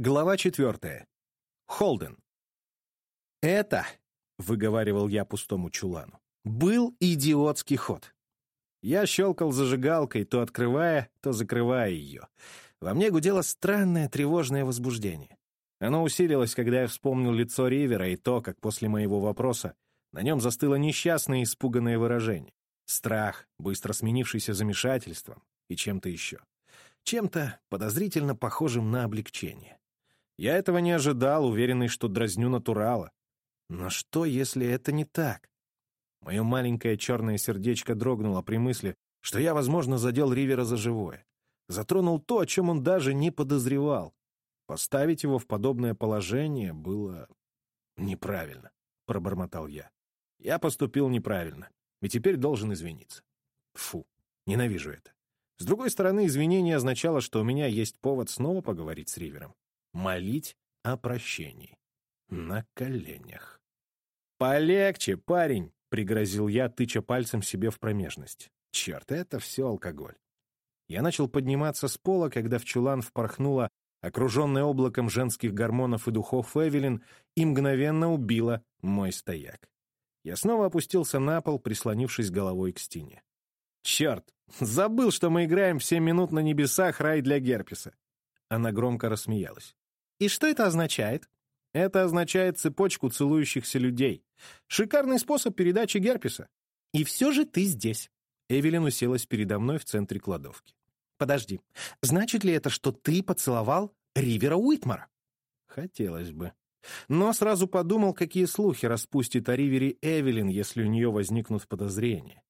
Глава четвертая. Холден. «Это», — выговаривал я пустому чулану, — «был идиотский ход». Я щелкал зажигалкой, то открывая, то закрывая ее. Во мне гудело странное тревожное возбуждение. Оно усилилось, когда я вспомнил лицо Ривера и то, как после моего вопроса на нем застыло несчастное испуганное выражение. Страх, быстро сменившийся замешательством и чем-то еще. Чем-то подозрительно похожим на облегчение. Я этого не ожидал, уверенный, что дразню натурала. Но что, если это не так? Мое маленькое черное сердечко дрогнуло при мысли, что я, возможно, задел Ривера за живое. Затронул то, о чем он даже не подозревал. Поставить его в подобное положение было неправильно, — пробормотал я. Я поступил неправильно, и теперь должен извиниться. Фу, ненавижу это. С другой стороны, извинение означало, что у меня есть повод снова поговорить с Ривером молить о прощении. На коленях. «Полегче, парень!» — пригрозил я, тыча пальцем себе в промежность. «Черт, это все алкоголь». Я начал подниматься с пола, когда в чулан впорхнула окруженная облаком женских гормонов и духов Эвелин, и мгновенно убила мой стояк. Я снова опустился на пол, прислонившись головой к стене. «Черт! Забыл, что мы играем в семь минут на небесах рай для Герпеса!» Она громко рассмеялась. И что это означает? Это означает цепочку целующихся людей. Шикарный способ передачи герпеса. И все же ты здесь. Эвелин уселась передо мной в центре кладовки. Подожди, значит ли это, что ты поцеловал Ривера Уитмара? Хотелось бы. Но сразу подумал, какие слухи распустит о Ривере Эвелин, если у нее возникнут подозрения.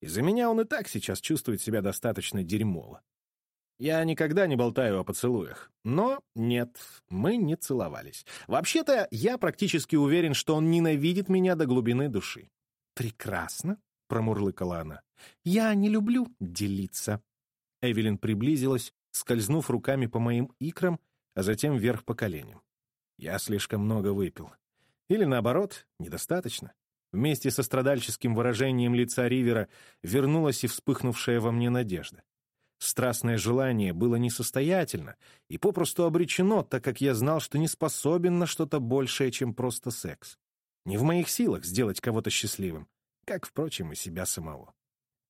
Из-за меня он и так сейчас чувствует себя достаточно дерьмово. Я никогда не болтаю о поцелуях. Но нет, мы не целовались. Вообще-то, я практически уверен, что он ненавидит меня до глубины души. «Прекрасно», — промурлыкала она. «Я не люблю делиться». Эвелин приблизилась, скользнув руками по моим икрам, а затем вверх по коленям. Я слишком много выпил. Или, наоборот, недостаточно. Вместе со страдальческим выражением лица Ривера вернулась и вспыхнувшая во мне надежда. Страстное желание было несостоятельно и попросту обречено, так как я знал, что не способен на что-то большее, чем просто секс. Не в моих силах сделать кого-то счастливым, как, впрочем, и себя самого.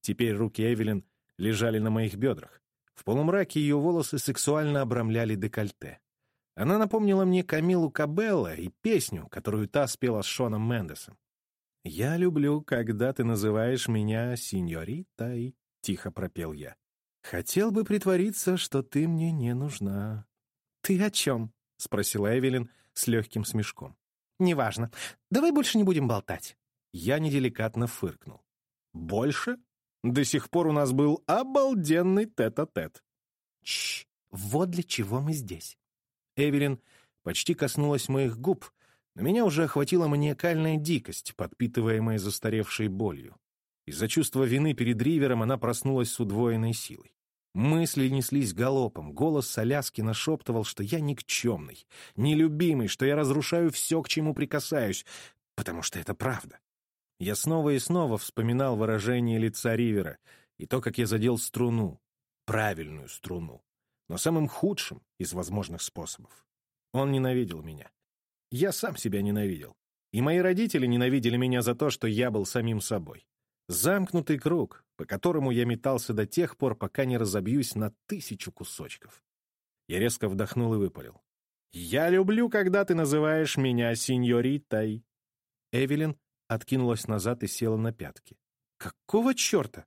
Теперь руки Эвелин лежали на моих бедрах. В полумраке ее волосы сексуально обрамляли декольте. Она напомнила мне Камилу Кабелла и песню, которую та спела с Шоном Мендесом. «Я люблю, когда ты называешь меня синьоритой», — тихо пропел я. «Хотел бы притвориться, что ты мне не нужна». «Ты о чем?» — спросила Эвелин с легким смешком. «Неважно. Давай больше не будем болтать». Я неделикатно фыркнул. «Больше? До сих пор у нас был обалденный тет-а-тет». «Чш, вот для чего мы здесь». Эвелин почти коснулась моих губ, но меня уже охватила маниакальная дикость, подпитываемая застаревшей болью. Из-за чувства вины перед Ривером она проснулась с удвоенной силой. Мысли неслись галопом, голос Соляски нашептывал, что я никчемный, нелюбимый, что я разрушаю все, к чему прикасаюсь, потому что это правда. Я снова и снова вспоминал выражение лица Ривера и то, как я задел струну, правильную струну, но самым худшим из возможных способов. Он ненавидел меня. Я сам себя ненавидел. И мои родители ненавидели меня за то, что я был самим собой. Замкнутый круг, по которому я метался до тех пор, пока не разобьюсь на тысячу кусочков. Я резко вдохнул и выпалил. «Я люблю, когда ты называешь меня сеньоритой». Эвелин откинулась назад и села на пятки. «Какого черта?»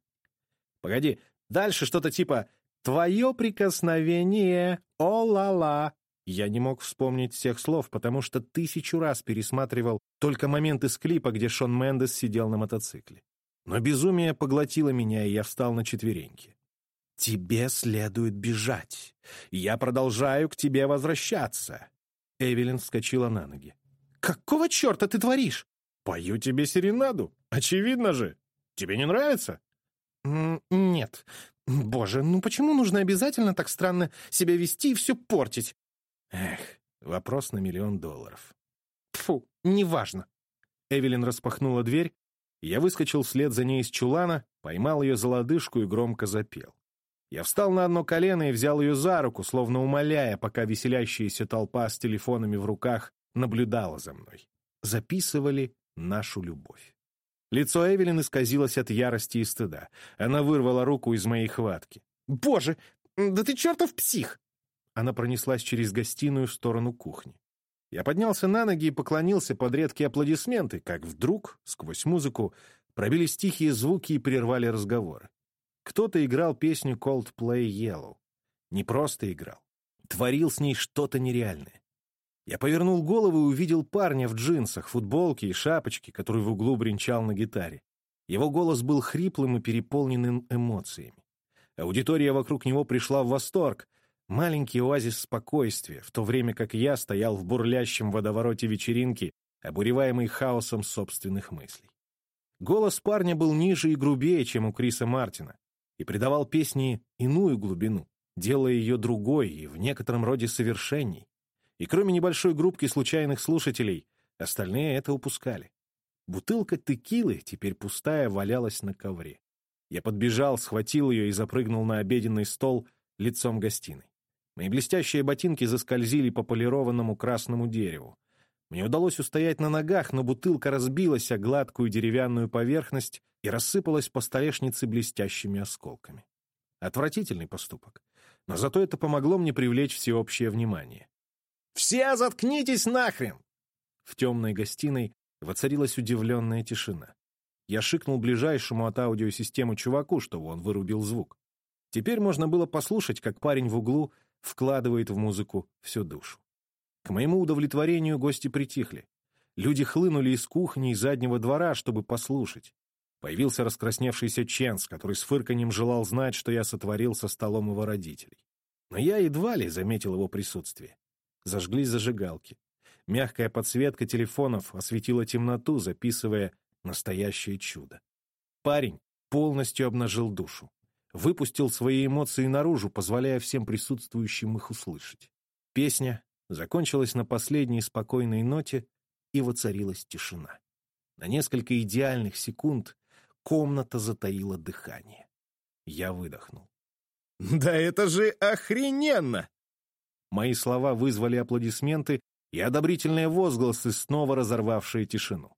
«Погоди, дальше что-то типа «Твое прикосновение, о-ла-ла». Я не мог вспомнить всех слов, потому что тысячу раз пересматривал только момент из клипа, где Шон Мендес сидел на мотоцикле. Но безумие поглотило меня, и я встал на четвереньки. «Тебе следует бежать. Я продолжаю к тебе возвращаться». Эвелин вскочила на ноги. «Какого черта ты творишь?» «Пою тебе серенаду. Очевидно же. Тебе не нравится?» «Нет. Боже, ну почему нужно обязательно так странно себя вести и все портить?» «Эх, вопрос на миллион долларов». «Фу, неважно». Эвелин распахнула дверь я выскочил вслед за ней из чулана, поймал ее за лодыжку и громко запел. Я встал на одно колено и взял ее за руку, словно умоляя, пока веселящаяся толпа с телефонами в руках наблюдала за мной. Записывали нашу любовь. Лицо Эвелин исказилось от ярости и стыда. Она вырвала руку из моей хватки. «Боже, да ты чертов псих!» Она пронеслась через гостиную в сторону кухни. Я поднялся на ноги и поклонился под редкие аплодисменты, как вдруг, сквозь музыку, пробились тихие звуки и прервали разговоры. Кто-то играл песню Coldplay Yellow. Не просто играл. Творил с ней что-то нереальное. Я повернул голову и увидел парня в джинсах, футболке и шапочке, который в углу бренчал на гитаре. Его голос был хриплым и переполненным эмоциями. Аудитория вокруг него пришла в восторг. Маленький оазис спокойствия, в то время как я стоял в бурлящем водовороте вечеринки, обуреваемый хаосом собственных мыслей. Голос парня был ниже и грубее, чем у Криса Мартина, и придавал песне иную глубину, делая ее другой и в некотором роде совершенней. И кроме небольшой группки случайных слушателей, остальные это упускали. Бутылка текилы, теперь пустая, валялась на ковре. Я подбежал, схватил ее и запрыгнул на обеденный стол лицом гостиной. Мои блестящие ботинки заскользили по полированному красному дереву. Мне удалось устоять на ногах, но бутылка разбилась о гладкую деревянную поверхность и рассыпалась по столешнице блестящими осколками. Отвратительный поступок. Но зато это помогло мне привлечь всеобщее внимание. «Все заткнитесь нахрен!» В темной гостиной воцарилась удивленная тишина. Я шикнул ближайшему от аудиосистемы чуваку, чтобы он вырубил звук. Теперь можно было послушать, как парень в углу вкладывает в музыку всю душу. К моему удовлетворению гости притихли. Люди хлынули из кухни и заднего двора, чтобы послушать. Появился раскрасневшийся Ченс, который с фырканьем желал знать, что я сотворил со столом его родителей. Но я едва ли заметил его присутствие. Зажглись зажигалки. Мягкая подсветка телефонов осветила темноту, записывая настоящее чудо. Парень полностью обнажил душу. Выпустил свои эмоции наружу, позволяя всем присутствующим их услышать. Песня закончилась на последней спокойной ноте, и воцарилась тишина. На несколько идеальных секунд комната затаила дыхание. Я выдохнул. «Да это же охрененно!» Мои слова вызвали аплодисменты и одобрительные возгласы, снова разорвавшие тишину.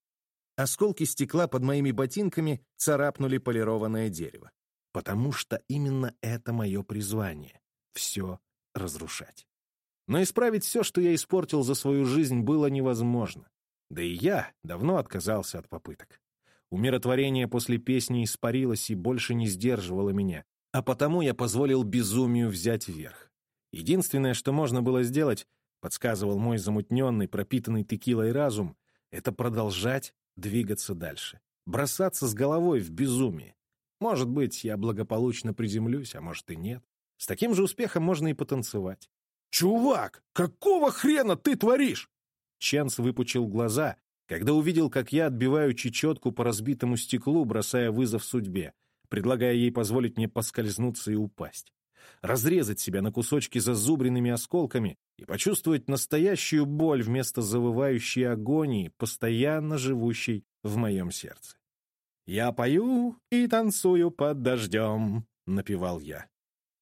Осколки стекла под моими ботинками царапнули полированное дерево. Потому что именно это мое призвание — все разрушать. Но исправить все, что я испортил за свою жизнь, было невозможно. Да и я давно отказался от попыток. Умиротворение после песни испарилось и больше не сдерживало меня, а потому я позволил безумию взять верх. Единственное, что можно было сделать, подсказывал мой замутненный, пропитанный текилой разум, это продолжать двигаться дальше, бросаться с головой в безумие. Может быть, я благополучно приземлюсь, а может и нет. С таким же успехом можно и потанцевать. «Чувак, какого хрена ты творишь?» Ченс выпучил глаза, когда увидел, как я отбиваю чечетку по разбитому стеклу, бросая вызов судьбе, предлагая ей позволить мне поскользнуться и упасть. Разрезать себя на кусочки зазубренными осколками и почувствовать настоящую боль вместо завывающей агонии, постоянно живущей в моем сердце. «Я пою и танцую под дождем», — напевал я.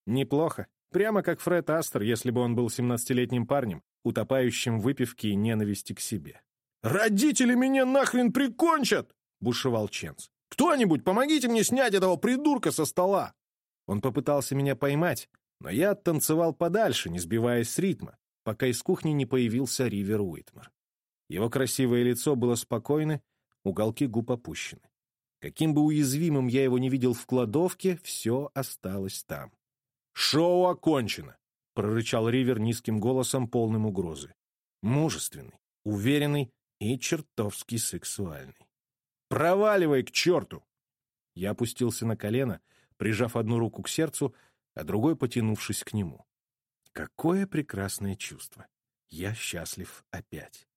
«Неплохо. Прямо как Фред Астер, если бы он был семнадцатилетним парнем, утопающим в выпивке и ненависти к себе. «Родители меня нахрен прикончат!» — бушевал Ченс. «Кто-нибудь, помогите мне снять этого придурка со стола!» Он попытался меня поймать, но я оттанцевал подальше, не сбиваясь с ритма, пока из кухни не появился Ривер Уитмар. Его красивое лицо было спокойно, уголки губ опущены. Каким бы уязвимым я его не видел в кладовке, все осталось там. «Шоу окончено!» — прорычал Ривер низким голосом, полным угрозы. Мужественный, уверенный и чертовски сексуальный. «Проваливай к черту!» Я опустился на колено, прижав одну руку к сердцу, а другой потянувшись к нему. Какое прекрасное чувство! Я счастлив опять.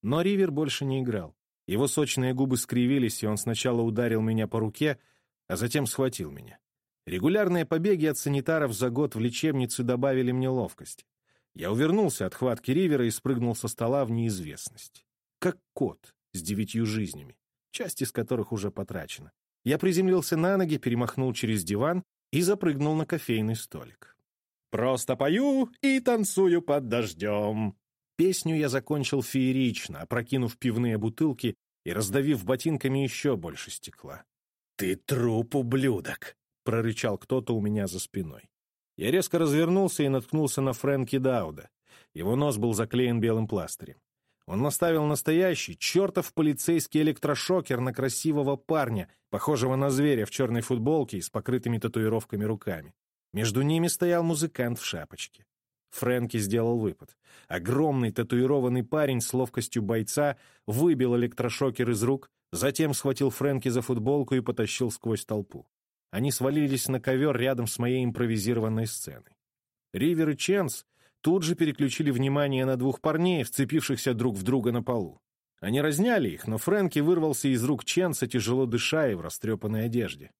Но Ривер больше не играл. Его сочные губы скривились, и он сначала ударил меня по руке, а затем схватил меня. Регулярные побеги от санитаров за год в лечебницу добавили мне ловкость. Я увернулся от хватки Ривера и спрыгнул со стола в неизвестность. Как кот с девятью жизнями, часть из которых уже потрачена. Я приземлился на ноги, перемахнул через диван и запрыгнул на кофейный столик. «Просто пою и танцую под дождем». Песню я закончил феерично, опрокинув пивные бутылки и раздавив ботинками еще больше стекла. «Ты труп, ублюдок!» — прорычал кто-то у меня за спиной. Я резко развернулся и наткнулся на Фрэнки Дауда. Его нос был заклеен белым пластырем. Он наставил настоящий, чертов полицейский электрошокер на красивого парня, похожего на зверя в черной футболке и с покрытыми татуировками руками. Между ними стоял музыкант в шапочке. Фрэнки сделал выпад. Огромный татуированный парень с ловкостью бойца выбил электрошокер из рук, затем схватил Фрэнки за футболку и потащил сквозь толпу. Они свалились на ковер рядом с моей импровизированной сценой. Ривер и Ченс тут же переключили внимание на двух парней, вцепившихся друг в друга на полу. Они разняли их, но Фрэнки вырвался из рук Ченса, тяжело дыша и в растрепанной одежде.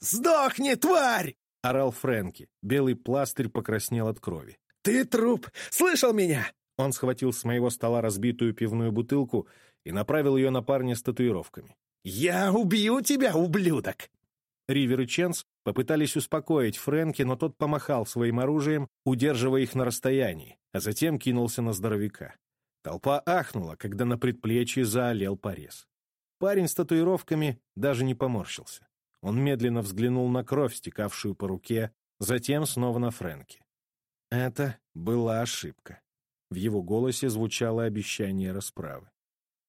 «Сдохни, тварь!» — орал Фрэнки. Белый пластырь покраснел от крови. «Ты труп! Слышал меня?» Он схватил с моего стола разбитую пивную бутылку и направил ее на парня с татуировками. «Я убью тебя, ублюдок!» Ривер и Ченс попытались успокоить Фрэнки, но тот помахал своим оружием, удерживая их на расстоянии, а затем кинулся на здоровяка. Толпа ахнула, когда на предплечье заолел порез. Парень с татуировками даже не поморщился. Он медленно взглянул на кровь, стекавшую по руке, затем снова на Фрэнки. Это была ошибка. В его голосе звучало обещание расправы.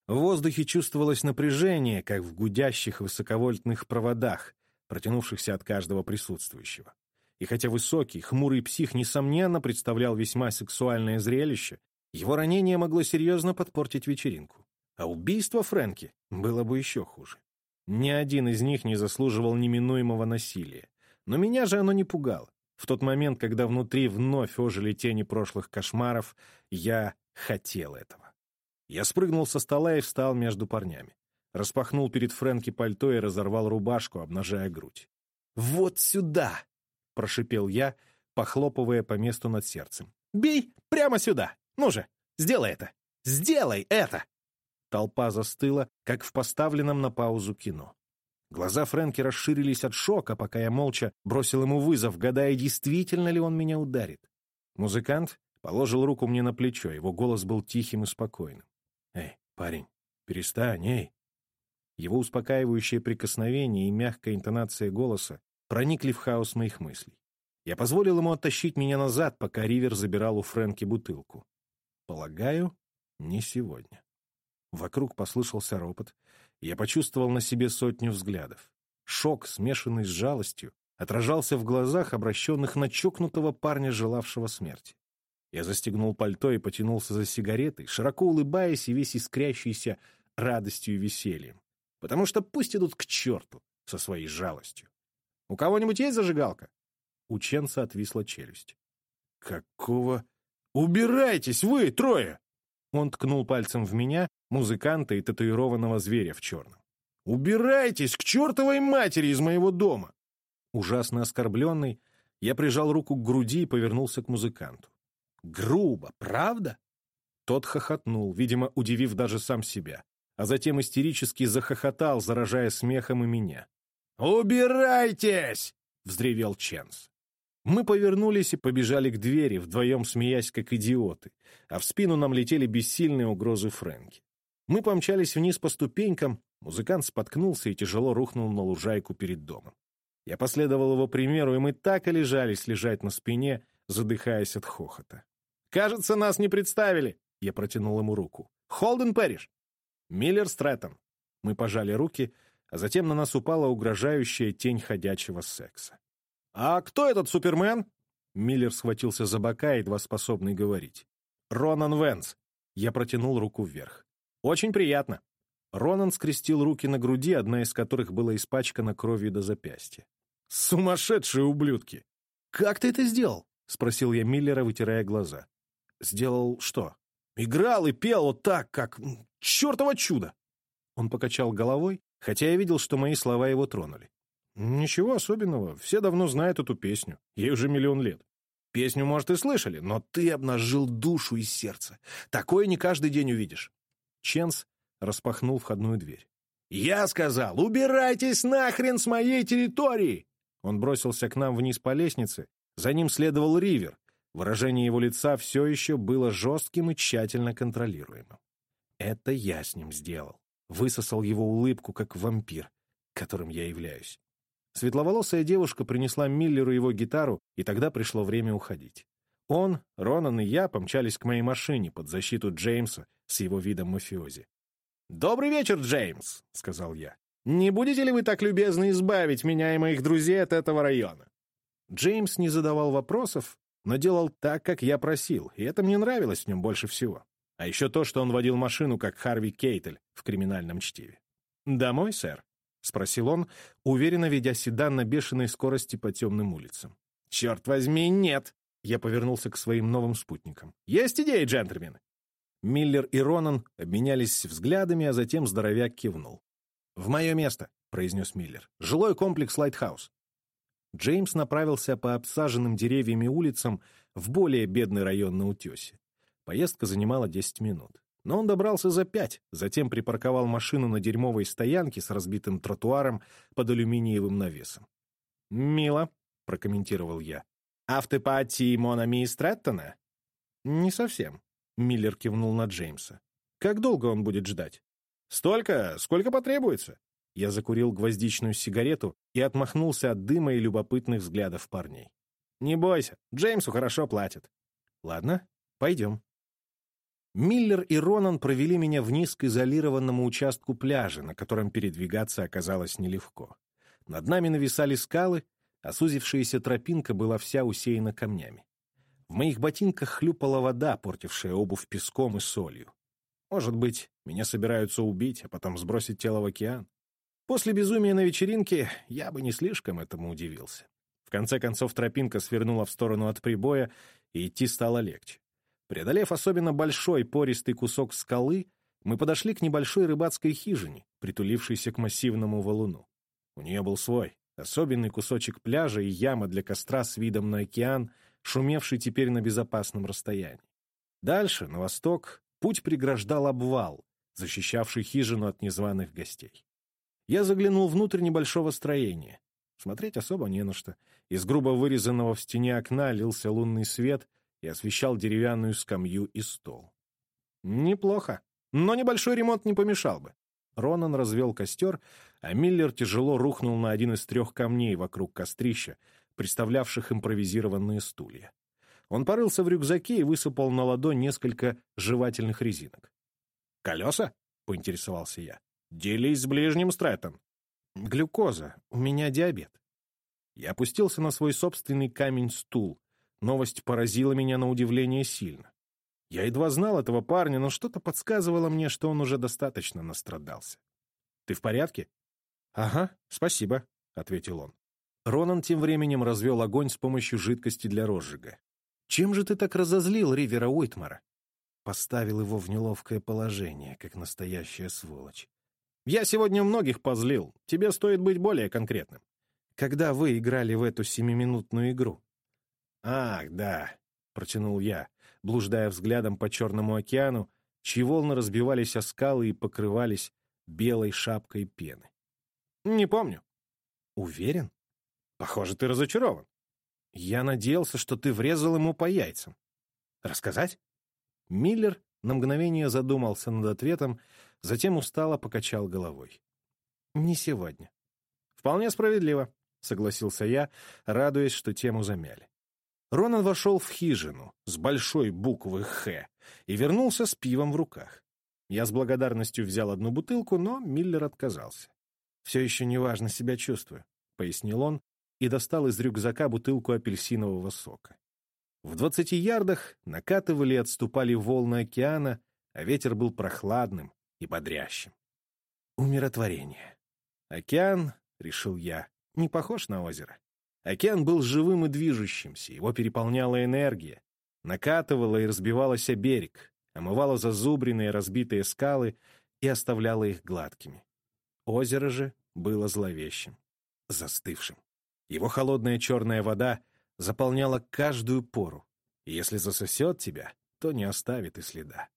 В воздухе чувствовалось напряжение, как в гудящих высоковольтных проводах, протянувшихся от каждого присутствующего. И хотя высокий, хмурый псих, несомненно, представлял весьма сексуальное зрелище, его ранение могло серьезно подпортить вечеринку. А убийство Фрэнки было бы еще хуже. Ни один из них не заслуживал неминуемого насилия. Но меня же оно не пугало. В тот момент, когда внутри вновь ожили тени прошлых кошмаров, я хотел этого. Я спрыгнул со стола и встал между парнями. Распахнул перед Фрэнки пальто и разорвал рубашку, обнажая грудь. «Вот сюда!» — прошипел я, похлопывая по месту над сердцем. «Бей прямо сюда! Ну же, сделай это! Сделай это!» Толпа застыла, как в поставленном на паузу кино. Глаза Фрэнки расширились от шока, пока я молча бросил ему вызов, гадая, действительно ли он меня ударит. Музыкант положил руку мне на плечо, его голос был тихим и спокойным. «Эй, парень, перестань, эй!» Его успокаивающее прикосновение и мягкая интонация голоса проникли в хаос моих мыслей. Я позволил ему оттащить меня назад, пока Ривер забирал у Фрэнки бутылку. Полагаю, не сегодня. Вокруг послышался ропот, я почувствовал на себе сотню взглядов. Шок, смешанный с жалостью, отражался в глазах, обращенных на чокнутого парня, желавшего смерти. Я застегнул пальто и потянулся за сигаретой, широко улыбаясь и весь искрящийся радостью и весельем. Потому что пусть идут к черту со своей жалостью. «У кого-нибудь есть зажигалка?» У Ченца отвисла челюсть. «Какого? Убирайтесь вы, трое!» Он ткнул пальцем в меня, музыканта и татуированного зверя в черном. «Убирайтесь к чертовой матери из моего дома!» Ужасно оскорбленный, я прижал руку к груди и повернулся к музыканту. «Грубо, правда?» Тот хохотнул, видимо, удивив даже сам себя, а затем истерически захохотал, заражая смехом и меня. «Убирайтесь!» — взревел Ченс. Мы повернулись и побежали к двери, вдвоем смеясь, как идиоты, а в спину нам летели бессильные угрозы Фрэнки. Мы помчались вниз по ступенькам, музыкант споткнулся и тяжело рухнул на лужайку перед домом. Я последовал его примеру, и мы так и лежались лежать на спине, задыхаясь от хохота. «Кажется, нас не представили!» Я протянул ему руку. «Холден Пэриш!» «Миллер Стрэттон!» Мы пожали руки, а затем на нас упала угрожающая тень ходячего секса. «А кто этот Супермен?» Миллер схватился за бока, едва способный говорить. «Ронан Венс». Я протянул руку вверх. «Очень приятно». Ронан скрестил руки на груди, одна из которых была испачкана кровью до запястья. «Сумасшедшие ублюдки!» «Как ты это сделал?» — спросил я Миллера, вытирая глаза. «Сделал что?» «Играл и пел вот так, как... чертово чудо!» Он покачал головой, хотя я видел, что мои слова его тронули. «Ничего особенного. Все давно знают эту песню. Ей уже миллион лет. Песню, может, и слышали, но ты обнажил душу и сердце. Такое не каждый день увидишь». Ченс распахнул входную дверь. «Я сказал, убирайтесь нахрен с моей территории!» Он бросился к нам вниз по лестнице, за ним следовал Ривер. Выражение его лица все еще было жестким и тщательно контролируемым. Это я с ним сделал. Высосал его улыбку, как вампир, которым я являюсь. Светловолосая девушка принесла Миллеру его гитару, и тогда пришло время уходить. Он, Ронан и я помчались к моей машине под защиту Джеймса с его видом мафиози. «Добрый вечер, Джеймс», — сказал я. «Не будете ли вы так любезны избавить меня и моих друзей от этого района?» Джеймс не задавал вопросов, но делал так, как я просил, и это мне нравилось в нем больше всего. А еще то, что он водил машину, как Харви Кейтель в криминальном чтиве. «Домой, сэр?» — спросил он, уверенно ведя седан на бешеной скорости по темным улицам. «Черт возьми, нет!» Я повернулся к своим новым спутникам. «Есть идеи, джентльмены!» Миллер и Ронан обменялись взглядами, а затем здоровяк кивнул. «В мое место», — произнес Миллер. «Жилой комплекс «Лайтхаус». Джеймс направился по обсаженным деревьями улицам в более бедный район на утесе. Поездка занимала 10 минут. Но он добрался за пять, затем припарковал машину на дерьмовой стоянке с разбитым тротуаром под алюминиевым навесом. «Мило», — прокомментировал я. «Автопатии Монами и Стрэттона?» «Не совсем», — Миллер кивнул на Джеймса. «Как долго он будет ждать?» «Столько, сколько потребуется». Я закурил гвоздичную сигарету и отмахнулся от дыма и любопытных взглядов парней. «Не бойся, Джеймсу хорошо платят». «Ладно, пойдем». Миллер и Ронан провели меня вниз к изолированному участку пляжа, на котором передвигаться оказалось нелегко. Над нами нависали скалы, а сузившаяся тропинка была вся усеяна камнями. В моих ботинках хлюпала вода, портившая обувь песком и солью. Может быть, меня собираются убить, а потом сбросить тело в океан? После безумия на вечеринке я бы не слишком этому удивился. В конце концов, тропинка свернула в сторону от прибоя, и идти стало легче. Преодолев особенно большой пористый кусок скалы, мы подошли к небольшой рыбацкой хижине, притулившейся к массивному валуну. У нее был свой, особенный кусочек пляжа и яма для костра с видом на океан, шумевший теперь на безопасном расстоянии. Дальше, на восток, путь преграждал обвал, защищавший хижину от незваных гостей. Я заглянул внутрь небольшого строения. Смотреть особо не на что. Из грубо вырезанного в стене окна лился лунный свет, и освещал деревянную скамью и стол. Неплохо, но небольшой ремонт не помешал бы. Ронан развел костер, а Миллер тяжело рухнул на один из трех камней вокруг кострища, представлявших импровизированные стулья. Он порылся в рюкзаке и высыпал на ладонь несколько жевательных резинок. «Колеса?» — поинтересовался я. «Делись с ближним стратом». «Глюкоза. У меня диабет». Я опустился на свой собственный камень-стул, Новость поразила меня на удивление сильно. Я едва знал этого парня, но что-то подсказывало мне, что он уже достаточно настрадался. «Ты в порядке?» «Ага, спасибо», — ответил он. Ронан тем временем развел огонь с помощью жидкости для розжига. «Чем же ты так разозлил Ривера Уитмара?» Поставил его в неловкое положение, как настоящая сволочь. «Я сегодня многих позлил. Тебе стоит быть более конкретным. Когда вы играли в эту семиминутную игру?» «Ах, да», — протянул я, блуждая взглядом по Черному океану, чьи волны разбивались о скалы и покрывались белой шапкой пены. «Не помню». «Уверен?» «Похоже, ты разочарован». «Я надеялся, что ты врезал ему по яйцам». «Рассказать?» Миллер на мгновение задумался над ответом, затем устало покачал головой. «Не сегодня». «Вполне справедливо», — согласился я, радуясь, что тему замяли. Ронан вошел в хижину с большой буквы «Х» и вернулся с пивом в руках. Я с благодарностью взял одну бутылку, но Миллер отказался. «Все еще неважно себя чувствую», — пояснил он и достал из рюкзака бутылку апельсинового сока. В двадцати ярдах накатывали и отступали волны океана, а ветер был прохладным и бодрящим. Умиротворение. Океан, — решил я, — не похож на озеро. Океан был живым и движущимся, его переполняла энергия, накатывала и разбивалась о берег, омывала зазубренные разбитые скалы и оставляла их гладкими. Озеро же было зловещим, застывшим. Его холодная черная вода заполняла каждую пору, и если засосет тебя, то не оставит и следа.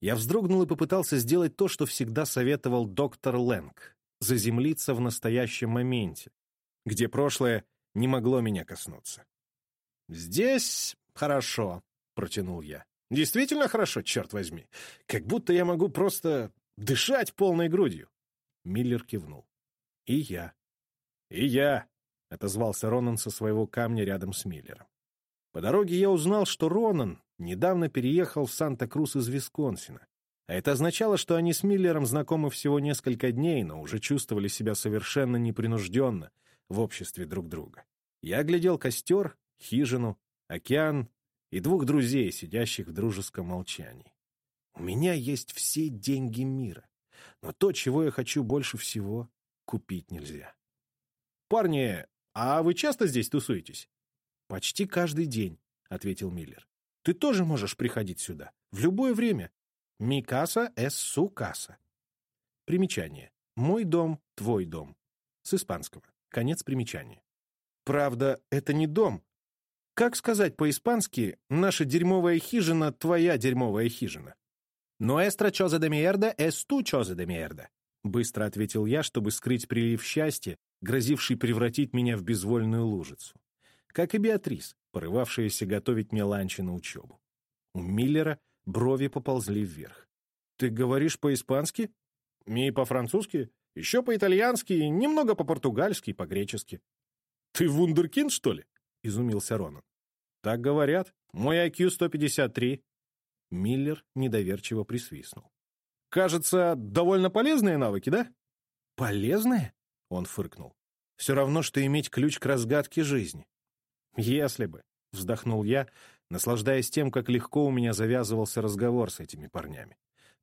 Я вздрогнул и попытался сделать то, что всегда советовал доктор Лэнг — заземлиться в настоящем моменте, где прошлое не могло меня коснуться. «Здесь хорошо», — протянул я. «Действительно хорошо, черт возьми. Как будто я могу просто дышать полной грудью». Миллер кивнул. «И я». «И я», — отозвался Ронан со своего камня рядом с Миллером. По дороге я узнал, что Ронан недавно переехал в Санта-Крус из Висконсина. А это означало, что они с Миллером знакомы всего несколько дней, но уже чувствовали себя совершенно непринужденно в обществе друг друга. Я глядел костер, хижину, океан и двух друзей, сидящих в дружеском молчании. У меня есть все деньги мира, но то, чего я хочу больше всего, купить нельзя. «Парни, а вы часто здесь тусуетесь?» «Почти каждый день», — ответил Миллер. «Ты тоже можешь приходить сюда, в любое время. Микаса эс су каса». Примечание. «Мой дом, твой дом». С испанского. Конец примечания. Правда, это не дом. Как сказать по-испански «наша дерьмовая хижина, твоя дерьмовая хижина»? «Nuestra choza de mierda es tu choza de mierda», — быстро ответил я, чтобы скрыть прилив счастья, грозивший превратить меня в безвольную лужицу. Как и Беатрис, порывавшаяся готовить мне ланчи на учебу. У Миллера брови поползли вверх. «Ты говоришь по-испански?» «И по-французски?» Еще по-итальянски, немного по-португальски и по-гречески. «Ты вундеркинд, что ли?» — изумился Ронан. «Так говорят. Мой IQ 153». Миллер недоверчиво присвистнул. «Кажется, довольно полезные навыки, да?» «Полезные?» — он фыркнул. «Все равно, что иметь ключ к разгадке жизни». «Если бы», — вздохнул я, наслаждаясь тем, как легко у меня завязывался разговор с этими парнями.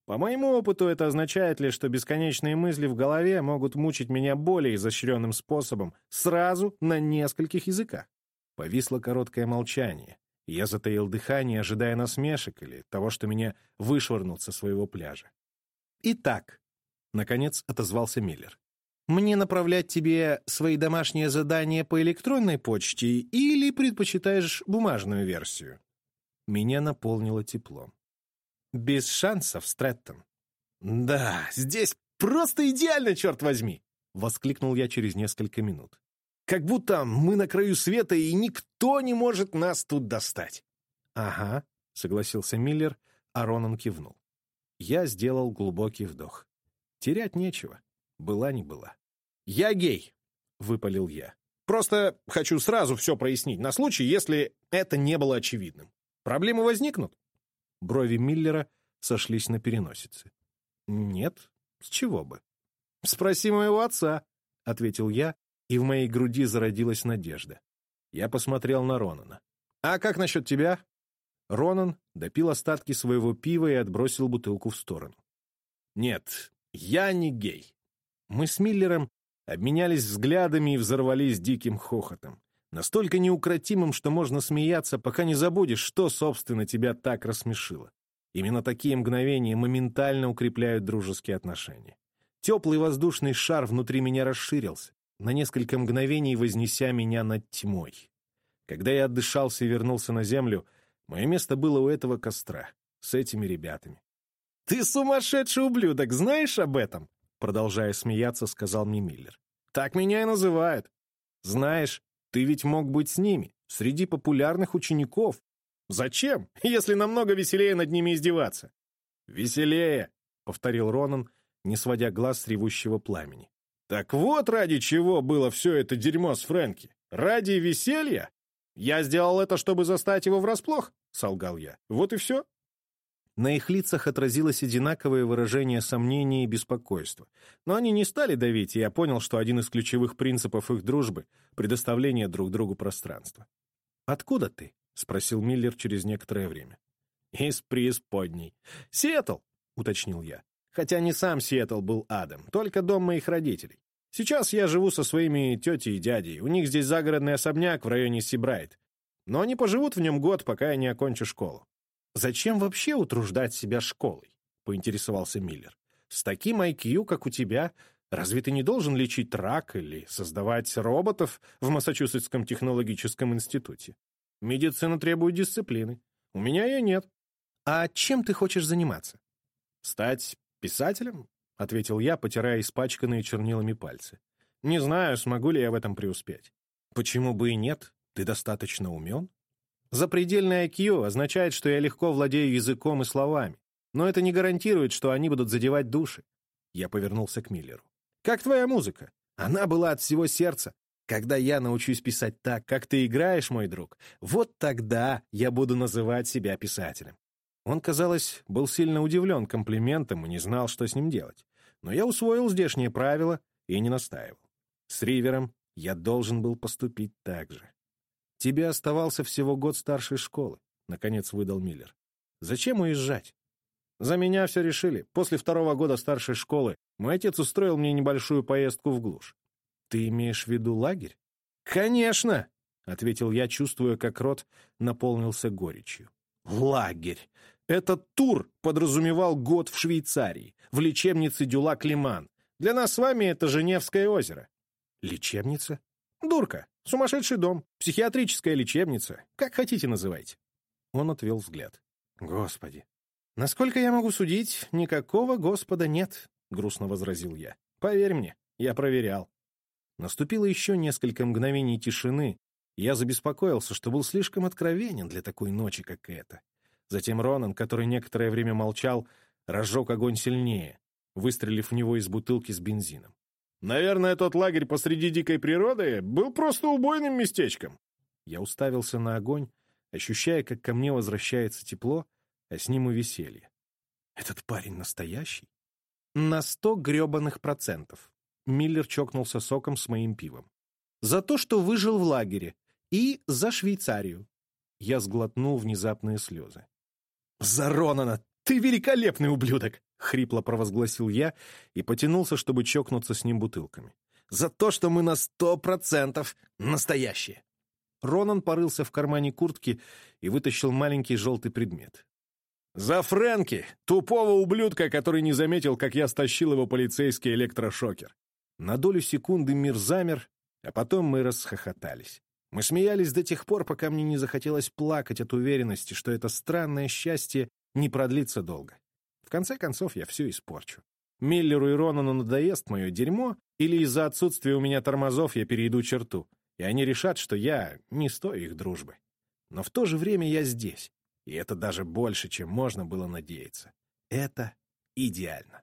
По моему опыту это означает лишь, что бесконечные мысли в голове могут мучить меня более изощренным способом сразу на нескольких языках. Повисло короткое молчание. Я затаил дыхание, ожидая насмешек или того, что меня вышвырнут со своего пляжа. «Итак», — наконец отозвался Миллер, «мне направлять тебе свои домашние задания по электронной почте или предпочитаешь бумажную версию?» Меня наполнило теплом. Без шансов, Стрэттон. «Да, здесь просто идеально, черт возьми!» — воскликнул я через несколько минут. «Как будто мы на краю света, и никто не может нас тут достать!» «Ага», — согласился Миллер, а Ронан кивнул. Я сделал глубокий вдох. Терять нечего. Была не была. «Я гей!» — выпалил я. «Просто хочу сразу все прояснить, на случай, если это не было очевидным. Проблемы возникнут?» Брови Миллера сошлись на переносице. «Нет, с чего бы?» «Спроси моего отца», — ответил я, и в моей груди зародилась надежда. Я посмотрел на Ронана. «А как насчет тебя?» Ронан допил остатки своего пива и отбросил бутылку в сторону. «Нет, я не гей». Мы с Миллером обменялись взглядами и взорвались диким хохотом настолько неукротимым, что можно смеяться, пока не забудешь, что, собственно, тебя так рассмешило. Именно такие мгновения моментально укрепляют дружеские отношения. Теплый воздушный шар внутри меня расширился, на несколько мгновений вознеся меня над тьмой. Когда я отдышался и вернулся на землю, мое место было у этого костра, с этими ребятами. «Ты сумасшедший ублюдок, знаешь об этом?» Продолжая смеяться, сказал мне Миллер. «Так меня и называют. Знаешь, ты ведь мог быть с ними, среди популярных учеников. Зачем, если намного веселее над ними издеваться? Веселее, повторил Ронан, не сводя глаз с ревущего пламени. Так вот ради чего было все это дерьмо с Фрэнки. Ради веселья? Я сделал это, чтобы застать его врасплох, солгал я. Вот и все. На их лицах отразилось одинаковое выражение сомнения и беспокойства. Но они не стали давить, и я понял, что один из ключевых принципов их дружбы — предоставление друг другу пространства. «Откуда ты?» — спросил Миллер через некоторое время. «Из преисподней. Сиэтл!» — уточнил я. Хотя не сам Сиэтл был адом, только дом моих родителей. Сейчас я живу со своими тетей и дядей. У них здесь загородный особняк в районе Сибрайт. Но они поживут в нем год, пока я не окончу школу. «Зачем вообще утруждать себя школой?» — поинтересовался Миллер. «С таким IQ, как у тебя, разве ты не должен лечить рак или создавать роботов в Массачусетском технологическом институте? Медицина требует дисциплины. У меня ее нет. А чем ты хочешь заниматься?» «Стать писателем?» — ответил я, потирая испачканные чернилами пальцы. Не знаю, смогу ли я в этом преуспеть. Почему бы и нет? Ты достаточно умен? Запредельный IQ означает, что я легко владею языком и словами, но это не гарантирует, что они будут задевать души. Я повернулся к Миллеру. «Как твоя музыка? Она была от всего сердца. Когда я научусь писать так, как ты играешь, мой друг, вот тогда я буду называть себя писателем». Он, казалось, был сильно удивлен комплиментом и не знал, что с ним делать. Но я усвоил здешние правила и не настаивал. С Ривером я должен был поступить так же. «Тебе оставался всего год старшей школы», — наконец выдал Миллер. «Зачем уезжать?» «За меня все решили. После второго года старшей школы мой отец устроил мне небольшую поездку в глушь. Ты имеешь в виду лагерь? Конечно, ответил я, чувствуя, как рот наполнился горечью. Лагерь. Этот тур подразумевал год в Швейцарии, в лечебнице Дюла-Климан. Для нас с вами это Женевское озеро. Лечебница? Дурка. Сумасшедший дом. Психиатрическая лечебница. Как хотите называйте. Он отвел взгляд. Господи. Насколько я могу судить, никакого Господа нет, грустно возразил я. Поверь мне, я проверял. Наступило еще несколько мгновений тишины. Я забеспокоился, что был слишком откровенен для такой ночи, как эта. Затем Ронан, который некоторое время молчал, разжег огонь сильнее, выстрелив в него из бутылки с бензином. «Наверное, тот лагерь посреди дикой природы был просто убойным местечком». Я уставился на огонь, ощущая, как ко мне возвращается тепло, а с ним и веселье. «Этот парень настоящий?» «На сто гребаных процентов», Миллер чокнулся соком с моим пивом. «За то, что выжил в лагере. И за Швейцарию». Я сглотнул внезапные слезы. «За Ронана! Ты великолепный ублюдок!» — хрипло провозгласил я и потянулся, чтобы чокнуться с ним бутылками. «За то, что мы на сто процентов настоящие!» Ронан порылся в кармане куртки и вытащил маленький желтый предмет. «За Фрэнки, тупого ублюдка, который не заметил, как я стащил его полицейский электрошокер. На долю секунды мир замер, а потом мы расхохотались. Мы смеялись до тех пор, пока мне не захотелось плакать от уверенности, что это странное счастье не продлится долго. В конце концов, я все испорчу. Миллеру и Ронану надоест мое дерьмо, или из-за отсутствия у меня тормозов я перейду черту, и они решат, что я не стою их дружбы. Но в то же время я здесь, и это даже больше, чем можно было надеяться. Это идеально.